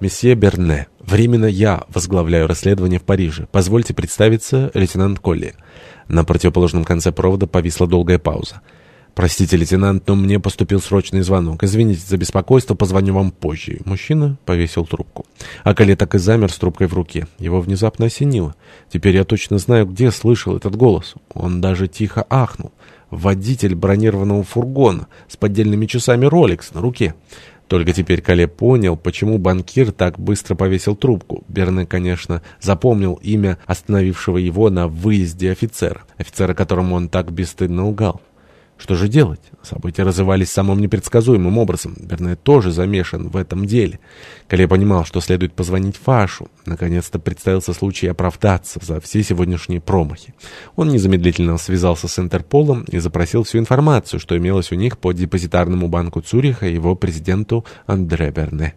Месье Берне, временно я возглавляю расследование в Париже. Позвольте представиться, лейтенант Колли. На противоположном конце провода повисла долгая пауза. «Простите, лейтенант, но мне поступил срочный звонок. Извините за беспокойство, позвоню вам позже». Мужчина повесил трубку. А Кале так и замер с трубкой в руке. Его внезапно осенило. Теперь я точно знаю, где слышал этот голос. Он даже тихо ахнул. Водитель бронированного фургона с поддельными часами Rolex на руке. Только теперь Кале понял, почему банкир так быстро повесил трубку. Берне, конечно, запомнил имя остановившего его на выезде офицера, офицера, которому он так бесстыдно лгал. Что же делать? События развивались самым непредсказуемым образом. Берне тоже замешан в этом деле. Кале понимал, что следует позвонить Фашу. Наконец-то представился случай оправдаться за все сегодняшние промахи. Он незамедлительно связался с Интерполом и запросил всю информацию, что имелось у них по депозитарному банку Цюриха и его президенту Андре Берне.